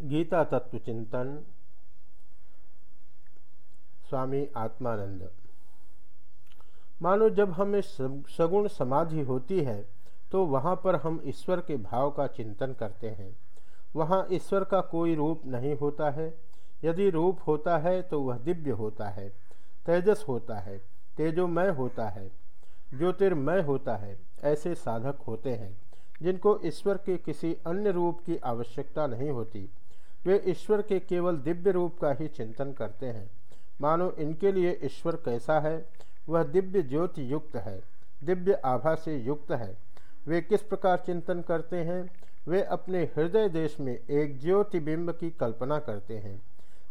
गीता तत्व चिंतन स्वामी आत्मानंद। मानो जब हमें सगुण समाधि होती है तो वहाँ पर हम ईश्वर के भाव का चिंतन करते हैं। वहाँ ईश्वर का कोई रूप नहीं होता है। यदि रूप होता है तो वह दिव्य होता है, तेजस होता है, तेजोमय होता है, ज्योतिर्मय होता है, ऐसे साधक होते हैं, जिनको ईश्वर के किसी अन्य रूप की आवश्यकता नहीं होती। वे ईश्वर के केवल दिव्य रूप का ही चिंतन करते हैं। मानो इनके लिए ईश्वर कैसा है? वह दिव्य ज्योति युक्त है, दिव्य आभा से युक्त है। वे किस प्रकार चिंतन करते हैं? वे अपने हृदय देश में एक ज्योतिबिंब की कल्पना करते हैं।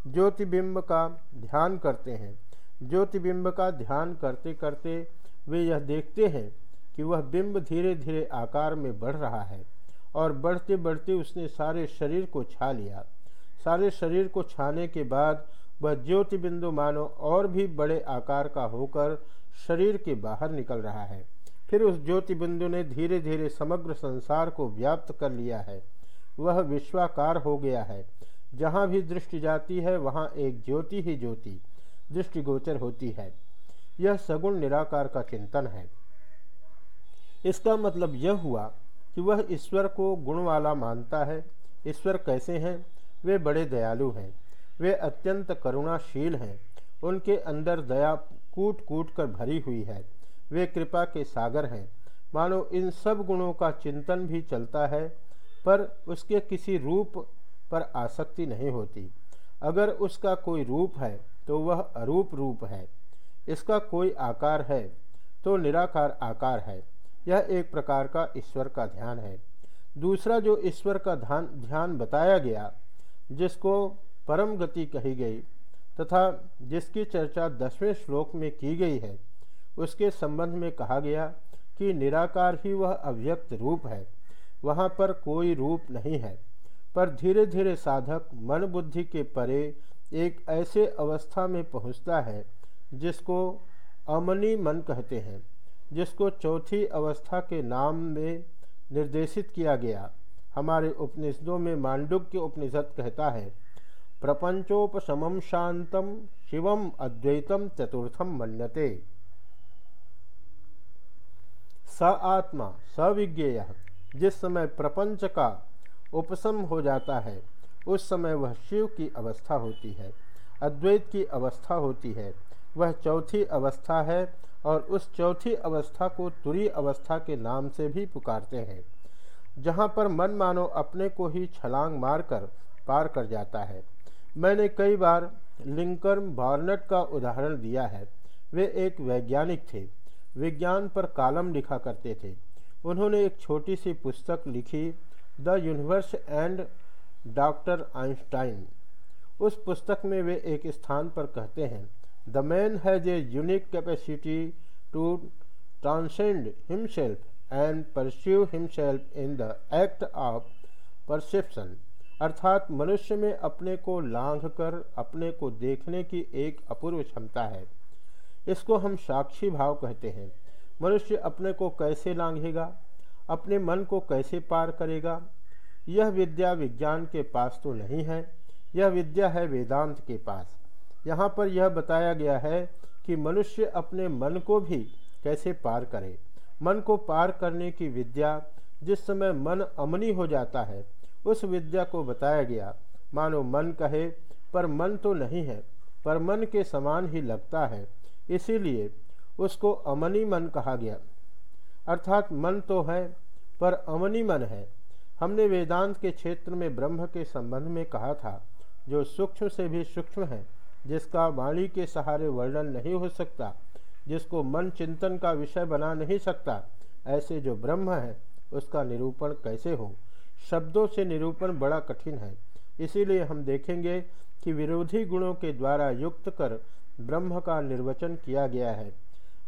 ज्योतिबिंब का ध्यान करते हैं। ज्योतिबिंब का ध्यान करते करते वे यह देखते हैं कि वह बिंब धीरे धीरे आकार में बढ़ रहा है और बढ़ते बढ़ते उसने सारे शरीर को छा लिया। सारे शरीर को छाने के बाद वह ज्योति बिंदु मानो और भी बड़े आकार का होकर शरीर के बाहर निकल रहा है। फिर उस ज्योति बिंदु ने धीरे धीरे समग्र संसार को व्याप्त कर लिया है। वह विश्वाकार हो गया है। जहाँ भी दृष्टि जाती है, वहाँ एक ज्योति ही ज्योति, दृष्टिगोचर होती है। यह सगुण निराकार का चिंतन है। इसका मतलब यह हुआ कि वह ईश्वर को गुण वाला मानता है। ईश्वर कैसे हैं? वे बड़े दयालु हैं। वे अत्यंत करुणाशील हैं। उनके अंदर दया कूट कूट कर भरी हुई है। वे कृपा के सागर हैं। मानो इन सब गुणों का चिंतन भी चलता है, पर उसके किसी रूप पर आसक्ति नहीं होती। अगर उसका कोई रूप है तो वह अरूप रूप है। इसका कोई आकार है तो निराकार आकार है। यह एक प्रकार का ईश्वर का ध्यान है। दूसरा जो ईश्वर का ध्यान ध्यान बताया गया जिसको परम गति कही गई तथा जिसकी चर्चा दसवें श्लोक में की गई है, उसके संबंध में कहा गया कि निराकार ही वह अव्यक्त रूप है, वहाँ पर कोई रूप नहीं है। पर धीरे धीरे साधक मन बुद्धि के परे एक ऐसे अवस्था में पहुँचता है, जिसको अमनी मन कहते हैं, जिसको चौथी अवस्था के नाम में निर्देशित किया गया। हमारे उपनिषदों में मांडुक्य उपनिषद कहता है, प्रपंचोपशम शांतम, शिवम अद्वैतम चतुर्थम मन्यते। स आत्मा सविज्ञेय जिस समय प्रपंच का उपशम हो जाता है, उस समय वह शिव की अवस्था होती है, अद्वैत की अवस्था होती है। वह चौथी अवस्था है और उस चौथी अवस्था को तुरी अवस्था के नाम से भी पुकारते हैं। जहाँ पर मन मानो अपने को ही छलांग मारकर पार कर जाता है। मैंने कई बार लिंकन बार्नट का उदाहरण दिया है। वे एक वैज्ञानिक थे। विज्ञान पर कालम लिखा करते थे। उन्होंने एक छोटी सी पुस्तक लिखी, the universe and doctor Einstein. उस पुस्तक में वे एक स्थान पर कहते हैं, the man has a unique capacity to transcend himself and pursue himself in the act of perception. अर्थात मनुष्य में अपने को लांघ कर अपने को देखने की एक अपूर्व क्षमता है। इसको हम साक्षी भाव कहते हैं। मनुष्य अपने को कैसे लांघेगा? अपने मन को कैसे पार करेगा? यह विद्या विज्ञान के पास तो नहीं है, यह विद्या है वेदांत के पास। यहाँ पर यह बताया गया है कि मनुष्य अपने मन को भी कैसे पार करे। मन को पार करने की विद्या जिस समय मन अमनी हो जाता है, उस विद्या को बताया गया। मानो मन कहे, पर मन तो नहीं है, पर मन के समान ही लगता है। इसीलिए उसको अमनी मन कहा गया। अर्थात मन तो है, पर अमनी मन है। हमने वेदांत के क्षेत्र में ब्रह्म के संबंध में कहा था, जो सूक्ष्म से भी सूक्ष्म है, जिसका वाणी के सहारे वर्णन नहीं हो सकता। जिसको मन चिंतन का विषय बना नहीं सकता, ऐसे जो ब्रह्म है, उसका निरूपण कैसे हो? शब्दों से निरूपण बड़ा कठिन है। इसीलिए हम देखेंगे कि विरोधी गुणों के द्वारा युक्त कर ब्रह्म का निर्वचन किया गया है।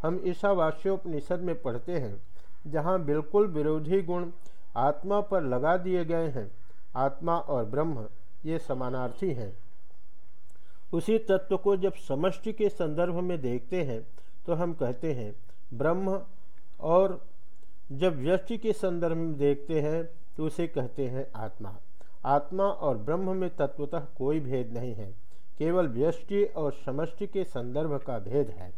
हम ईशावास्योपनिषद में पढ़ते हैं, जहाँ बिल्कुल विरोधी गुण आत्मा पर लगा दिए गए हैं। आत्मा और ब्रह्म, ये समानार्थी हैं। उसी तत्व को जब समष्टि के संदर्भ में देखते हैं तो हम कहते हैं, ब्रह्म और जब व्यष्टि के संदर्भ में देखते हैं तो उसे कहते हैं आत्मा। आत्मा और ब्रह्म में तत्वतः कोई भेद नहीं है। केवल व्यष्टि और समष्टि के संदर्भ का भेद है।